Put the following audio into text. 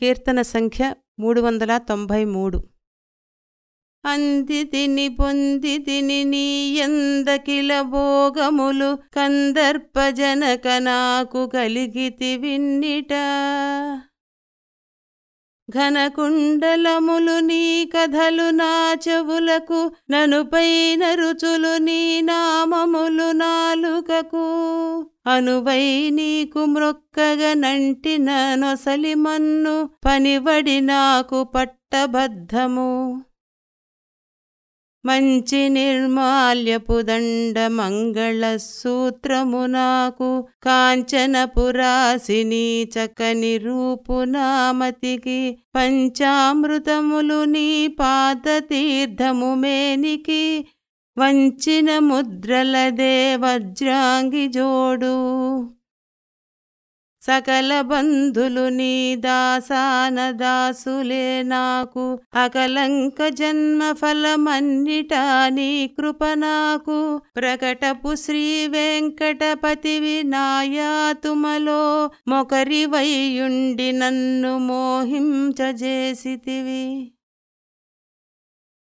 కీర్తన సంఖ్య మూడు వందల తొంభై మూడు. అందితిని పొందితిని పొంది భోగములు కందర్పజనక నాకు కలిగితి విన్నిట. ఘనకుండలములు నీ కథలు నా చెవులకు ననుపైన రుచులు నీ నామములు నాలుకకు అనువై నీకు మ్రొక్కగ నంటిన నొసలి మన్ను పనివడి నాకు పట్టబద్ధము. మంచి నిర్మాల్యపు దండ మంగళ సూత్రము నాకు కాంచనపురాసిని చక్కని రూపు నామతికి పంచామృతములు నీ పాద తీర్థము మేనికి వంచిన ముద్రలదే వజ్రాంగి జోడు సకల బంధులు నీ దాసాన దాసులే నాకు. అకలంక జన్మ ఫలమన్నిటా నీ కృప నాకు. ప్రకటపు శ్రీ వెంకటపతివి నాయాతుమలో మొకరివైయుండి నన్ను మోహించజేసితివి.